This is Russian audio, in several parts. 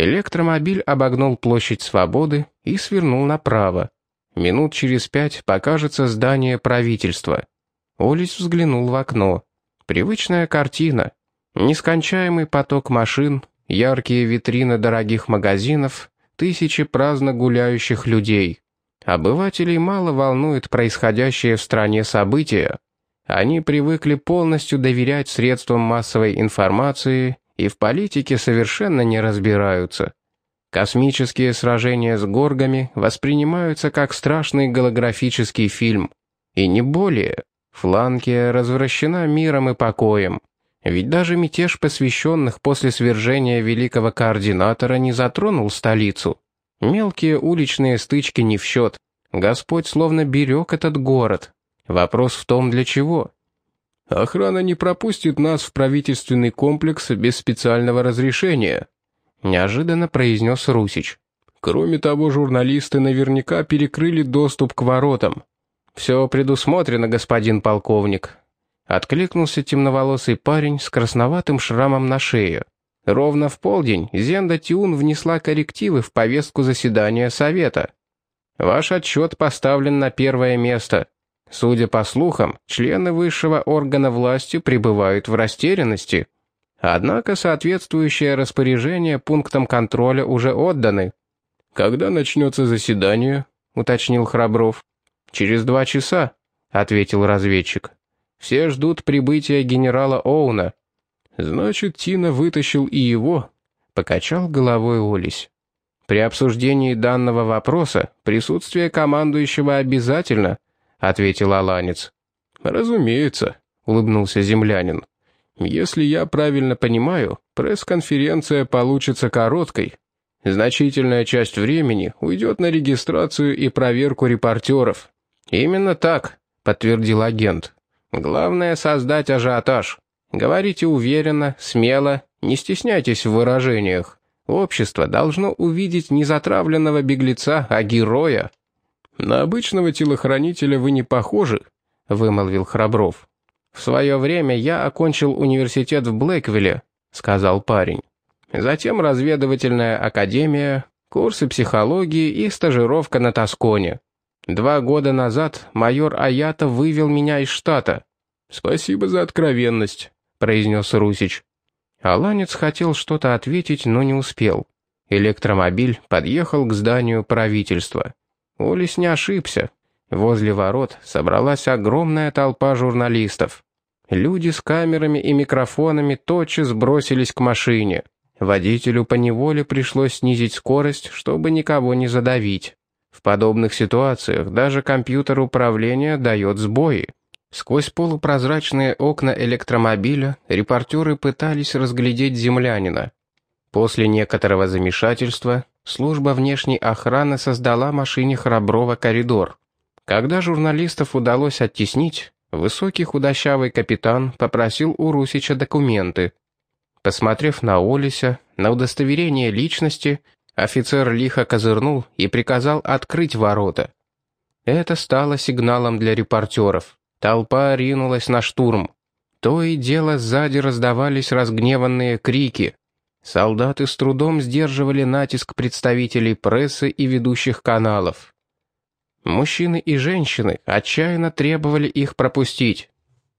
Электромобиль обогнул площадь Свободы и свернул направо. Минут через пять покажется здание правительства. Олесь взглянул в окно. Привычная картина. Нескончаемый поток машин, яркие витрины дорогих магазинов, тысячи праздно гуляющих людей. Обывателей мало волнует происходящее в стране события. Они привыкли полностью доверять средствам массовой информации и в политике совершенно не разбираются. Космические сражения с горгами воспринимаются как страшный голографический фильм. И не более. Фланкия развращена миром и покоем. Ведь даже мятеж посвященных после свержения великого координатора не затронул столицу. Мелкие уличные стычки не в счет. Господь словно берег этот город. Вопрос в том, для чего. Охрана не пропустит нас в правительственный комплекс без специального разрешения», — неожиданно произнес Русич. «Кроме того, журналисты наверняка перекрыли доступ к воротам». «Все предусмотрено, господин полковник», — откликнулся темноволосый парень с красноватым шрамом на шее. Ровно в полдень Зенда Тиун внесла коррективы в повестку заседания Совета. Ваш отчет поставлен на первое место. Судя по слухам, члены высшего органа власти пребывают в растерянности. Однако соответствующее распоряжение пунктам контроля уже отданы. «Когда начнется заседание?» — уточнил Храбров. «Через два часа», — ответил разведчик. «Все ждут прибытия генерала Оуна». «Значит, Тина вытащил и его», — покачал головой Олесь. «При обсуждении данного вопроса присутствие командующего обязательно», — ответил Аланец. «Разумеется», — улыбнулся землянин. «Если я правильно понимаю, пресс-конференция получится короткой. Значительная часть времени уйдет на регистрацию и проверку репортеров». «Именно так», — подтвердил агент. «Главное — создать ажиотаж. Говорите уверенно, смело, не стесняйтесь в выражениях. Общество должно увидеть не затравленного беглеца, а героя». «На обычного телохранителя вы не похожи», — вымолвил Храбров. «В свое время я окончил университет в Блэквилле», — сказал парень. «Затем разведывательная академия, курсы психологии и стажировка на Тосконе. Два года назад майор Аята вывел меня из штата». «Спасибо за откровенность», — произнес Русич. Аланец хотел что-то ответить, но не успел. Электромобиль подъехал к зданию правительства. Олис не ошибся. Возле ворот собралась огромная толпа журналистов. Люди с камерами и микрофонами тотчас бросились к машине. Водителю поневоле пришлось снизить скорость, чтобы никого не задавить. В подобных ситуациях даже компьютер управления дает сбои. Сквозь полупрозрачные окна электромобиля репортеры пытались разглядеть землянина. После некоторого замешательства служба внешней охраны создала машине Храброва коридор. Когда журналистов удалось оттеснить, высокий худощавый капитан попросил у Русича документы. Посмотрев на Олеся, на удостоверение личности, офицер лихо козырнул и приказал открыть ворота. Это стало сигналом для репортеров. Толпа ринулась на штурм. То и дело сзади раздавались разгневанные крики. Солдаты с трудом сдерживали натиск представителей прессы и ведущих каналов. Мужчины и женщины отчаянно требовали их пропустить.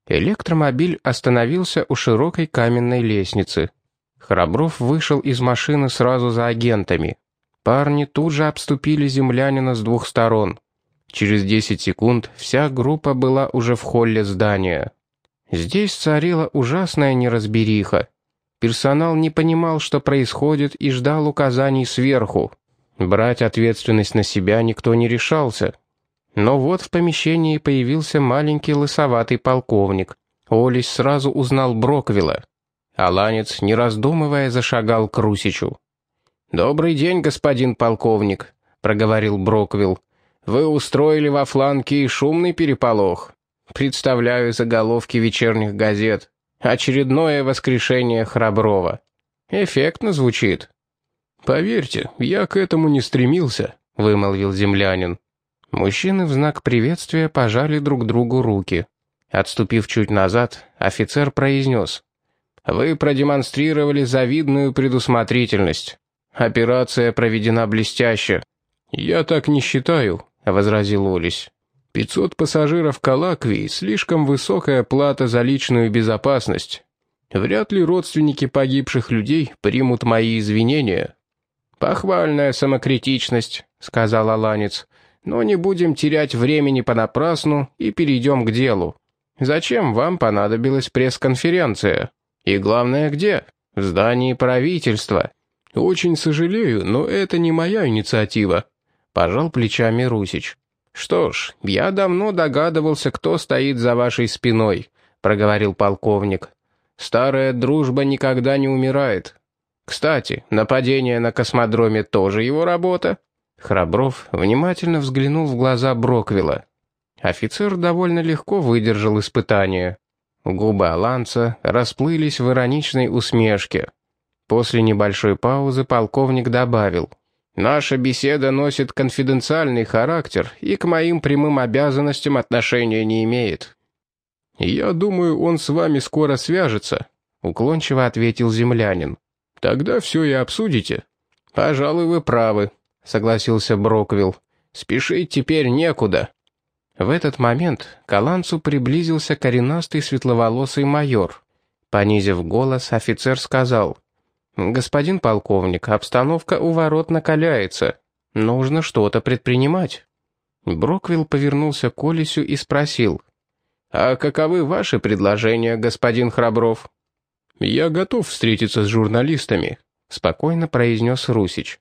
Электромобиль остановился у широкой каменной лестницы. Храбров вышел из машины сразу за агентами. Парни тут же обступили землянина с двух сторон. Через 10 секунд вся группа была уже в холле здания. Здесь царила ужасная неразбериха. Персонал не понимал, что происходит, и ждал указаний сверху. Брать ответственность на себя никто не решался. Но вот в помещении появился маленький лысоватый полковник. Олесь сразу узнал Броквилла. Аланец, не раздумывая, зашагал к Русичу. «Добрый день, господин полковник», — проговорил Броквилл. «Вы устроили во фланге шумный переполох. Представляю заголовки вечерних газет. Очередное воскрешение Храброва. Эффектно звучит. «Поверьте, я к этому не стремился», — вымолвил землянин. Мужчины в знак приветствия пожали друг другу руки. Отступив чуть назад, офицер произнес. «Вы продемонстрировали завидную предусмотрительность. Операция проведена блестяще». «Я так не считаю», — возразил Олесь. «Пятьсот пассажиров Калаквии — слишком высокая плата за личную безопасность. Вряд ли родственники погибших людей примут мои извинения». «Похвальная самокритичность», — сказал Аланец. «Но не будем терять времени понапрасну и перейдем к делу. Зачем вам понадобилась пресс-конференция? И главное, где? В здании правительства». «Очень сожалею, но это не моя инициатива», — пожал плечами Русич. «Что ж, я давно догадывался, кто стоит за вашей спиной», — проговорил полковник. «Старая дружба никогда не умирает. Кстати, нападение на космодроме тоже его работа?» Храбров внимательно взглянул в глаза Броквилла. Офицер довольно легко выдержал испытание. Губы Аланца расплылись в ироничной усмешке. После небольшой паузы полковник добавил — Наша беседа носит конфиденциальный характер и к моим прямым обязанностям отношения не имеет». «Я думаю, он с вами скоро свяжется», — уклончиво ответил землянин. «Тогда все и обсудите». «Пожалуй, вы правы», — согласился Броквилл. «Спешить теперь некуда». В этот момент к Алансу приблизился коренастый светловолосый майор. Понизив голос, офицер сказал — «Господин полковник, обстановка у ворот накаляется. Нужно что-то предпринимать». Броквилл повернулся к Олесю и спросил. «А каковы ваши предложения, господин Храбров?» «Я готов встретиться с журналистами», — спокойно произнес Русич.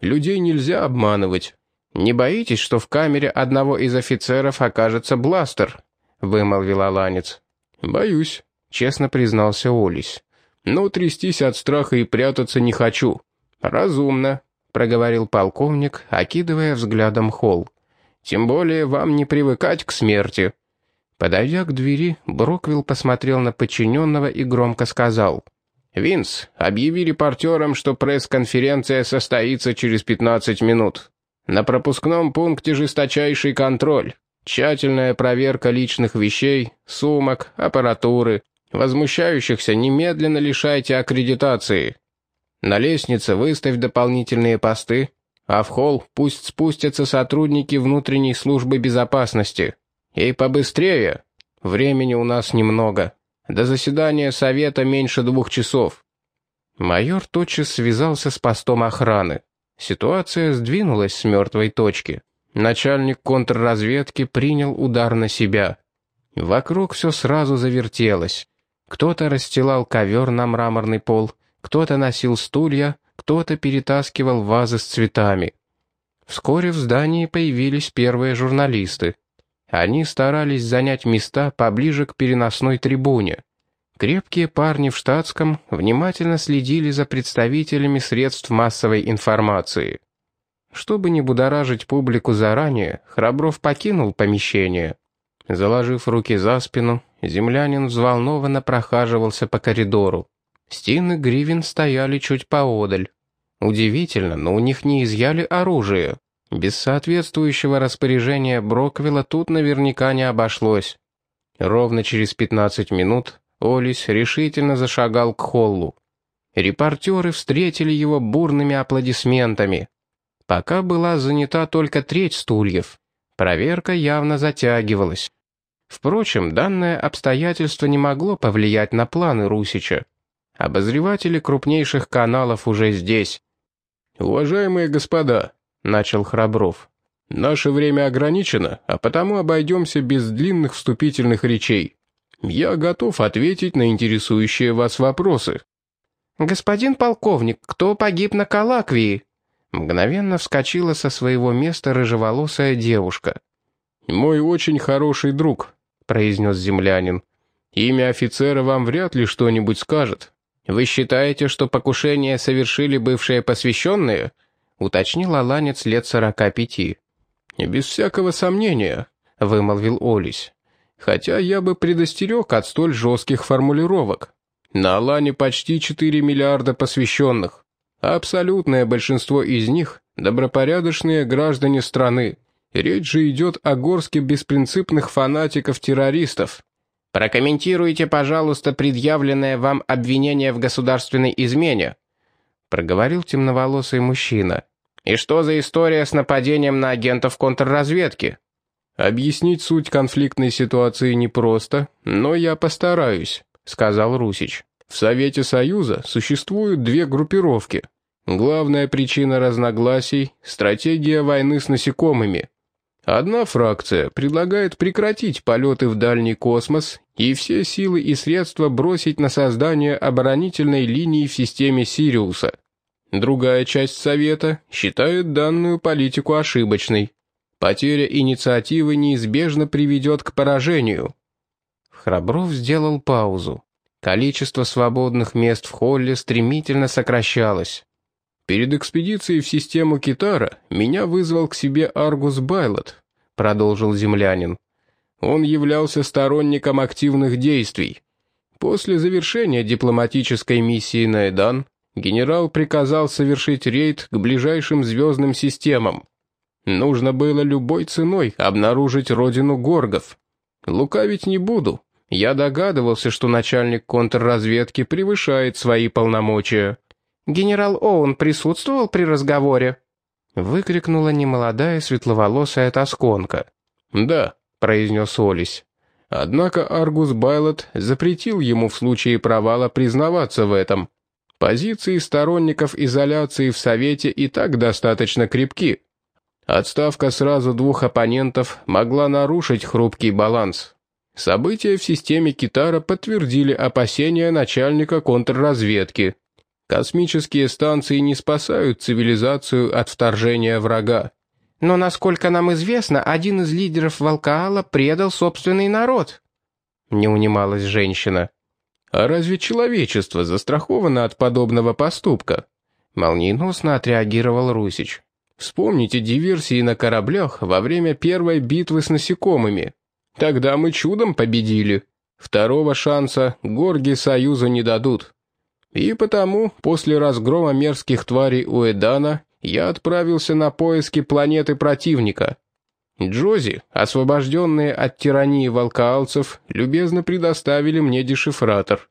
«Людей нельзя обманывать». «Не боитесь, что в камере одного из офицеров окажется бластер?» — вымолвил Аланец. «Боюсь», — честно признался Олесь но трястись от страха и прятаться не хочу». «Разумно», — проговорил полковник, окидывая взглядом холл. «Тем более вам не привыкать к смерти». Подойдя к двери, Броквилл посмотрел на подчиненного и громко сказал. «Винс, объяви репортерам, что пресс-конференция состоится через 15 минут. На пропускном пункте жесточайший контроль, тщательная проверка личных вещей, сумок, аппаратуры, Возмущающихся немедленно лишайте аккредитации. На лестнице выставь дополнительные посты, а в холл пусть спустятся сотрудники внутренней службы безопасности. И побыстрее. Времени у нас немного. До заседания совета меньше двух часов. Майор тотчас связался с постом охраны. Ситуация сдвинулась с мертвой точки. Начальник контрразведки принял удар на себя. Вокруг все сразу завертелось. Кто-то расстилал ковер на мраморный пол, кто-то носил стулья, кто-то перетаскивал вазы с цветами. Вскоре в здании появились первые журналисты. Они старались занять места поближе к переносной трибуне. Крепкие парни в штатском внимательно следили за представителями средств массовой информации. Чтобы не будоражить публику заранее, Храбров покинул помещение. Заложив руки за спину, землянин взволнованно прохаживался по коридору. Стины Гривен стояли чуть поодаль. Удивительно, но у них не изъяли оружие. Без соответствующего распоряжения Броквилла тут наверняка не обошлось. Ровно через 15 минут Олис решительно зашагал к холлу. Репортеры встретили его бурными аплодисментами. Пока была занята только треть стульев. Проверка явно затягивалась. Впрочем, данное обстоятельство не могло повлиять на планы Русича. Обозреватели крупнейших каналов уже здесь. «Уважаемые господа», — начал Храбров, — «наше время ограничено, а потому обойдемся без длинных вступительных речей. Я готов ответить на интересующие вас вопросы». «Господин полковник, кто погиб на Калаквии?» Мгновенно вскочила со своего места рыжеволосая девушка. «Мой очень хороший друг», произнес землянин. «Имя офицера вам вряд ли что-нибудь скажет. Вы считаете, что покушение совершили бывшие посвященные?» уточнил Аланец лет сорока пяти. «Без всякого сомнения», — вымолвил Олесь. «Хотя я бы предостерег от столь жестких формулировок. На Алане почти 4 миллиарда посвященных. Абсолютное большинство из них — добропорядочные граждане страны, Речь же идет о горске беспринципных фанатиков-террористов. Прокомментируйте, пожалуйста, предъявленное вам обвинение в государственной измене. проговорил темноволосый мужчина. «И что за история с нападением на агентов контрразведки?» «Объяснить суть конфликтной ситуации непросто, но я постараюсь», — сказал Русич. «В Совете Союза существуют две группировки. Главная причина разногласий — стратегия войны с насекомыми. Одна фракция предлагает прекратить полеты в дальний космос и все силы и средства бросить на создание оборонительной линии в системе Сириуса. Другая часть Совета считает данную политику ошибочной. Потеря инициативы неизбежно приведет к поражению. Храбров сделал паузу. Количество свободных мест в холле стремительно сокращалось. Перед экспедицией в систему Китара меня вызвал к себе Аргус Байлот, продолжил землянин. Он являлся сторонником активных действий. После завершения дипломатической миссии на Эдан генерал приказал совершить рейд к ближайшим звездным системам. Нужно было любой ценой обнаружить родину горгов. Лукавить не буду. Я догадывался, что начальник контрразведки превышает свои полномочия. «Генерал Оуэн присутствовал при разговоре?» Выкрикнула немолодая светловолосая тосконка. «Да», — произнес Олесь. Однако Аргус Байлот запретил ему в случае провала признаваться в этом. Позиции сторонников изоляции в Совете и так достаточно крепки. Отставка сразу двух оппонентов могла нарушить хрупкий баланс. События в системе Китара подтвердили опасения начальника контрразведки. Космические станции не спасают цивилизацию от вторжения врага. Но, насколько нам известно, один из лидеров Волкаала предал собственный народ. Не унималась женщина. А разве человечество застраховано от подобного поступка? Молниеносно отреагировал Русич. Вспомните диверсии на кораблях во время первой битвы с насекомыми. Тогда мы чудом победили. Второго шанса горги Союзу не дадут. И потому, после разгрома мерзких тварей у Эдана, я отправился на поиски планеты противника. Джози, освобожденные от тирании волкаалцев, любезно предоставили мне дешифратор.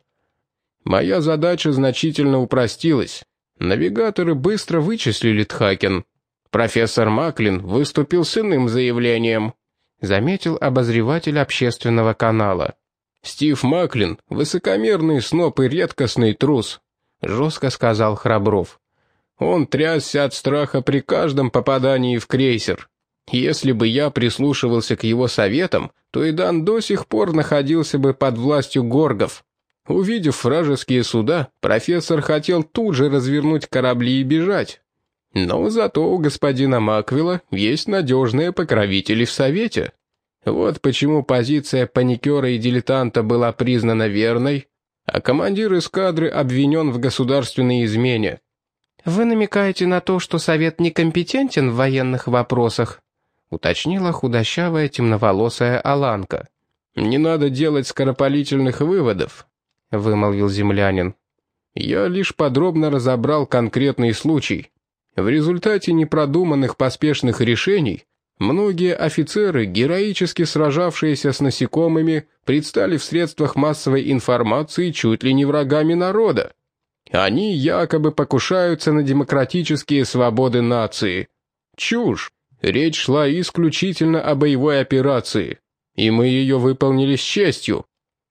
Моя задача значительно упростилась. Навигаторы быстро вычислили Тхакен. Профессор Маклин выступил с иным заявлением, заметил обозреватель общественного канала. «Стив Маклин — высокомерный сноп и редкостный трус», — жестко сказал Храбров. «Он трясся от страха при каждом попадании в крейсер. Если бы я прислушивался к его советам, то Идан до сих пор находился бы под властью горгов. Увидев вражеские суда, профессор хотел тут же развернуть корабли и бежать. Но зато у господина Маквилла есть надежные покровители в Совете. Вот почему позиция паникера и дилетанта была признана верной, а командир эскадры обвинен в государственной измене. «Вы намекаете на то, что Совет некомпетентен в военных вопросах?» уточнила худощавая темноволосая Аланка. «Не надо делать скоропалительных выводов», — вымолвил землянин. «Я лишь подробно разобрал конкретный случай. В результате непродуманных поспешных решений многие офицеры, героически сражавшиеся с насекомыми, предстали в средствах массовой информации чуть ли не врагами народа. Они якобы покушаются на демократические свободы нации. Чушь. Речь шла исключительно о боевой операции, и мы ее выполнили с честью.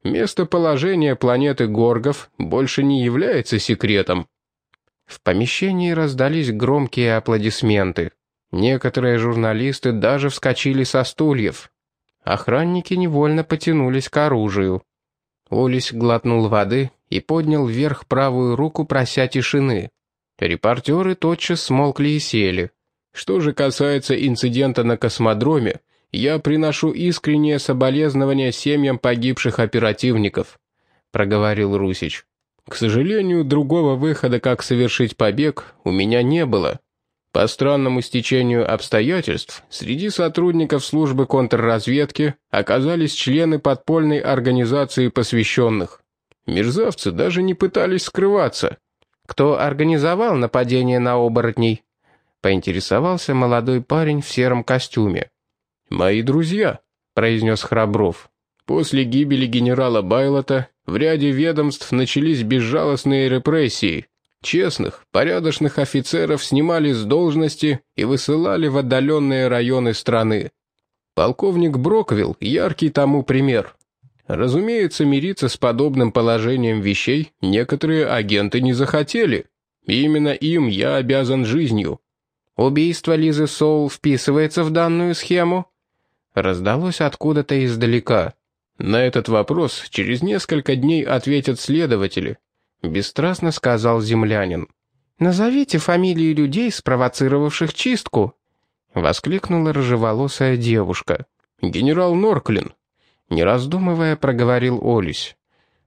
Местоположение планеты Горгов больше не является секретом. В помещении раздались громкие аплодисменты. Некоторые журналисты даже вскочили со стульев. Охранники невольно потянулись к оружию. Олесь глотнул воды и поднял вверх правую руку, прося тишины. Репортеры тотчас смолкли и сели. Что же касается инцидента на космодроме, я приношу искреннее соболезнование семьям погибших оперативников», — проговорил Русич. К сожалению, другого выхода, как совершить побег, у меня не было. По странному стечению обстоятельств, среди сотрудников службы контрразведки оказались члены подпольной организации посвященных. Мерзавцы даже не пытались скрываться. «Кто организовал нападение на оборотней?» — поинтересовался молодой парень в сером костюме. «Мои друзья», — произнес Храбров. «После гибели генерала Байлота в ряде ведомств начались безжалостные репрессии. Честных, порядочных офицеров снимали с должности и высылали в отдаленные районы страны. Полковник Броквилл – яркий тому пример. Разумеется, мириться с подобным положением вещей некоторые агенты не захотели. Именно им я обязан жизнью. «Убийство Лизы Соул вписывается в данную схему?» Раздалось откуда-то издалека. На этот вопрос через несколько дней ответят следователи, бесстрастно сказал землянин. «Назовите фамилии людей, спровоцировавших чистку», — воскликнула рыжеволосая девушка. «Генерал Норклин», — не раздумывая, проговорил Олесь.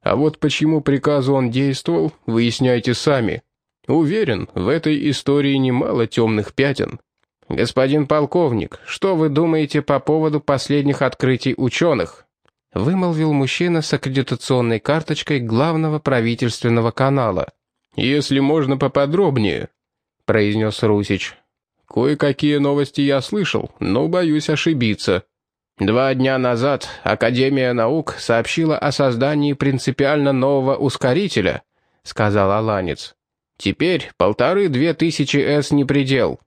«А вот почему приказу он действовал, выясняйте сами. Уверен, в этой истории немало темных пятен». «Господин полковник, что вы думаете по поводу последних открытий ученых?» Вымолвил мужчина с аккредитационной карточкой главного правительственного канала. «Если можно поподробнее», — произнес Русич. «Кое-какие новости я слышал, но боюсь ошибиться». Два дня назад Академия наук сообщила о создании принципиально нового ускорителя, сказал Аланец. Теперь полторы-две тысячи С не предел.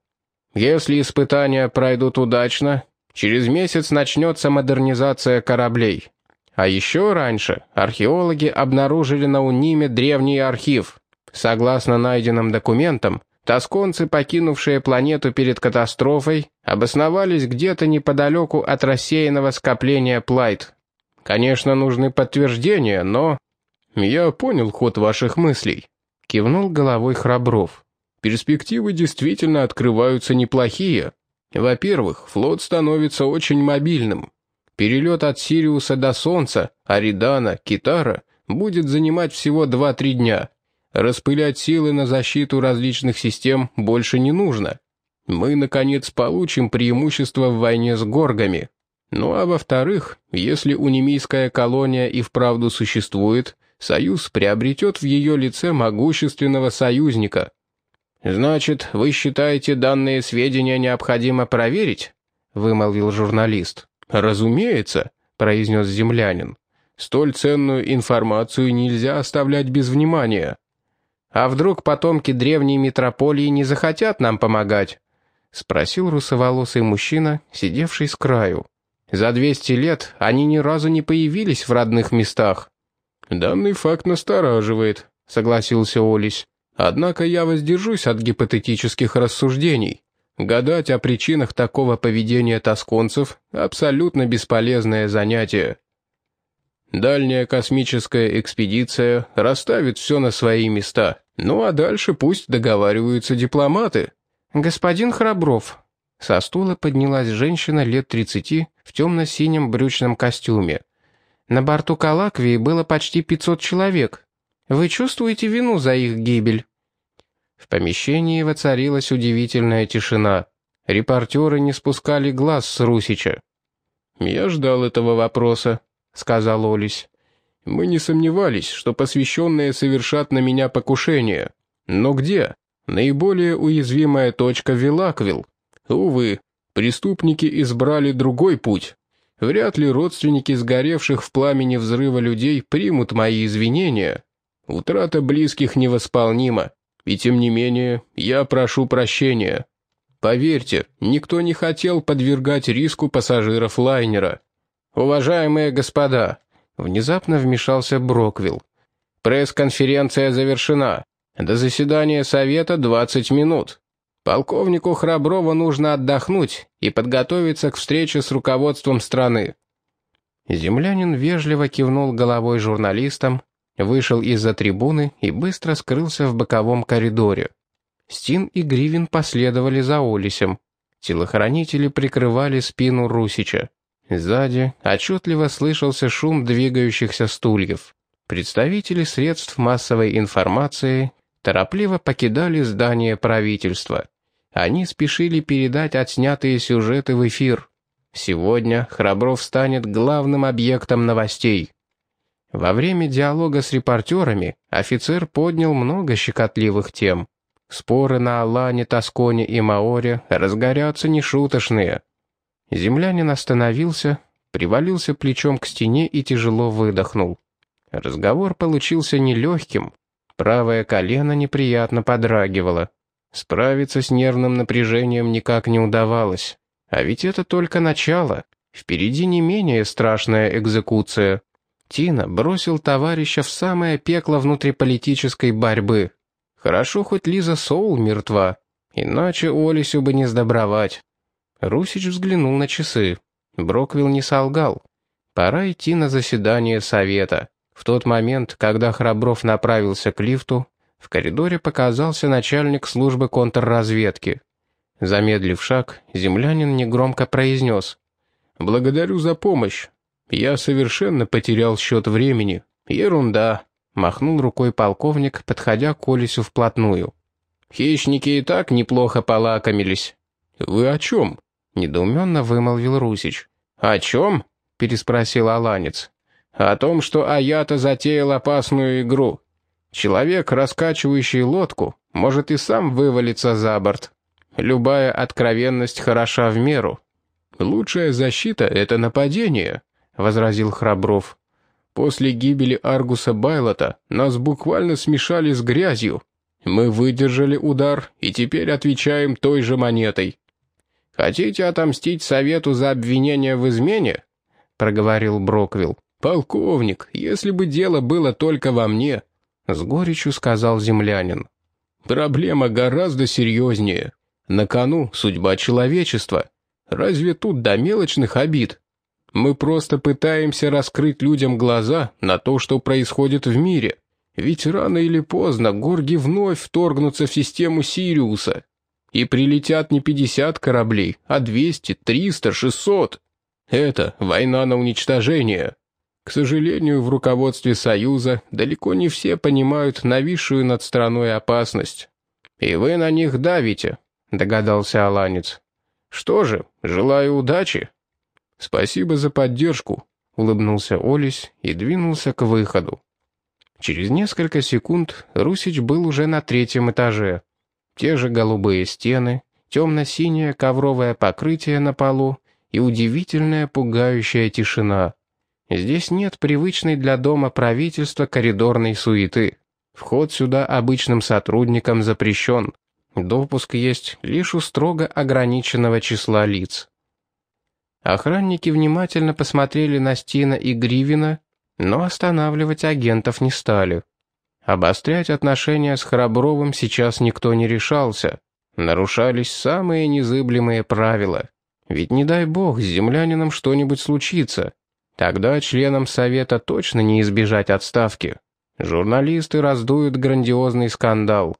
Если испытания пройдут удачно, через месяц начнется модернизация кораблей. А еще раньше археологи обнаружили на Униме древний архив. Согласно найденным документам, тосконцы, покинувшие планету перед катастрофой, обосновались где-то неподалеку от рассеянного скопления Плайт. Конечно, нужны подтверждения, но... «Я понял ход ваших мыслей», — кивнул головой Храбров. «Перспективы действительно открываются неплохие. Во-первых, флот становится очень мобильным. Перелет от Сириуса до Солнца, Аридана, Китара будет занимать всего 2-3 дня. Распылять силы на защиту различных систем больше не нужно. Мы, наконец, получим преимущество в войне с горгами. Ну а во-вторых, если унимийская колония и вправду существует, Союз приобретет в ее лице могущественного союзника. «Значит, вы считаете, данные сведения необходимо проверить?» — вымолвил журналист. «Разумеется», — произнес землянин. «Столь ценную информацию нельзя оставлять без внимания». «А вдруг потомки древней метрополии не захотят нам помогать?» — спросил русоволосый мужчина, сидевший с краю. «За двести лет они ни разу не появились в родных местах». «Данный факт настораживает», — согласился Олесь. «Однако я воздержусь от гипотетических рассуждений. Гадать о причинах такого поведения тосконцев – абсолютно бесполезное занятие. Дальняя космическая экспедиция расставит все на свои места. Ну а дальше пусть договариваются дипломаты. «Господин Храбров», — со стула поднялась женщина лет тридцати в темно-синем брючном костюме. «На борту Калаквии было почти пятьсот человек. Вы чувствуете вину за их гибель?» В помещении воцарилась удивительная тишина. Репортеры не спускали глаз с Русича. «Я ждал этого вопроса», — сказал Олесь. «Мы не сомневались, что посвященные совершат на меня покушение. Но где? Наиболее уязвимая точка — Вилаквил. Увы, преступники избрали другой путь. Вряд ли родственники сгоревших в пламени взрыва людей примут мои извинения. Утрата близких невосполнима. И тем не менее, я прошу прощения. Поверьте, никто не хотел подвергать риску пассажиров лайнера. Уважаемые господа, внезапно вмешался Броквилл. Пресс-конференция завершена. До заседания совета 20 минут. Полковнику Храброву нужно отдохнуть и подготовиться к встрече с руководством страны. Землянин вежливо кивнул головой журналистам вышел из-за трибуны и быстро скрылся в боковом коридоре. Стин и Гривин последовали за Олисем. Телохранители прикрывали спину Русича. Сзади отчетливо слышался шум двигающихся стульев. Представители средств массовой информации торопливо покидали здание правительства. Они спешили передать отснятые сюжеты в эфир. Сегодня Храбров станет главным объектом новостей. Во время диалога с репортерами офицер поднял много щекотливых тем. Споры на Алане, Тосконе и Маоре разгорятся нешуточные. Землянин остановился, привалился плечом к стене и тяжело выдохнул. Разговор получился нелегким. Правое колено неприятно подрагивало. Справиться с нервным напряжением никак не удавалось. А ведь это только начало. Впереди не менее страшная экзекуция. Тина бросил товарища в самое пекло внутриполитической борьбы. Хорошо, хоть Лиза Соул мертва, иначе Олесю бы не сдобровать. Русич взглянул на часы. Броквилл не солгал. Пора идти на заседание совета. В тот момент, когда Храбров направился к лифту, в коридоре показался начальник службы контрразведки. Замедлив шаг, землянин негромко произнес. «Благодарю за помощь. Я совершенно потерял счет времени. Ерунда», — махнул рукой полковник, подходя к Олесю вплотную. «Хищники и так неплохо полакомились». «Вы о чем?» — недоуменно вымолвил Русич. «О чем?» — переспросил Аланец. «О том, что Аята затеял опасную игру. Человек, раскачивающий лодку, может и сам вывалиться за борт. Любая откровенность хороша в меру». «Лучшая защита — это нападение», — возразил Храбров. «После гибели Аргуса Байлота нас буквально смешали с грязью. Мы выдержали удар и теперь отвечаем той же монетой». «Хотите отомстить совету за обвинение в измене?» — проговорил Броквилл. «Полковник, если бы дело было только во мне», — с горечью сказал землянин. «Проблема гораздо серьезнее. На кону судьба человечества. Разве тут до мелочных обид? Мы просто пытаемся раскрыть людям глаза на то, что происходит в мире. Ведь рано или поздно горги вновь вторгнутся в систему Сириуса. И прилетят не 50 кораблей, а 200, 300, 600. Это война на уничтожение. К сожалению, в руководстве Союза далеко не все понимают нависшую над страной опасность. «И вы на них давите», — догадался Аланец. «Что же, желаю удачи». «Спасибо за поддержку», — улыбнулся Олесь и двинулся к выходу. Через несколько секунд Русич был уже на третьем этаже. Те же голубые стены, темно-синее ковровое покрытие на полу и удивительная пугающая тишина. Здесь нет привычной для дома правительства коридорной суеты. Вход сюда обычным сотрудникам запрещен. Допуск есть лишь у строго ограниченного числа лиц. Охранники внимательно посмотрели на Стина и Гривина, но останавливать агентов не стали. Обострять отношения с Храбровым сейчас никто не решался. Нарушались самые незыблемые правила. Ведь не дай бог, с землянином что-нибудь случится. Тогда членам совета точно не избежать отставки. Журналисты раздуют грандиозный скандал.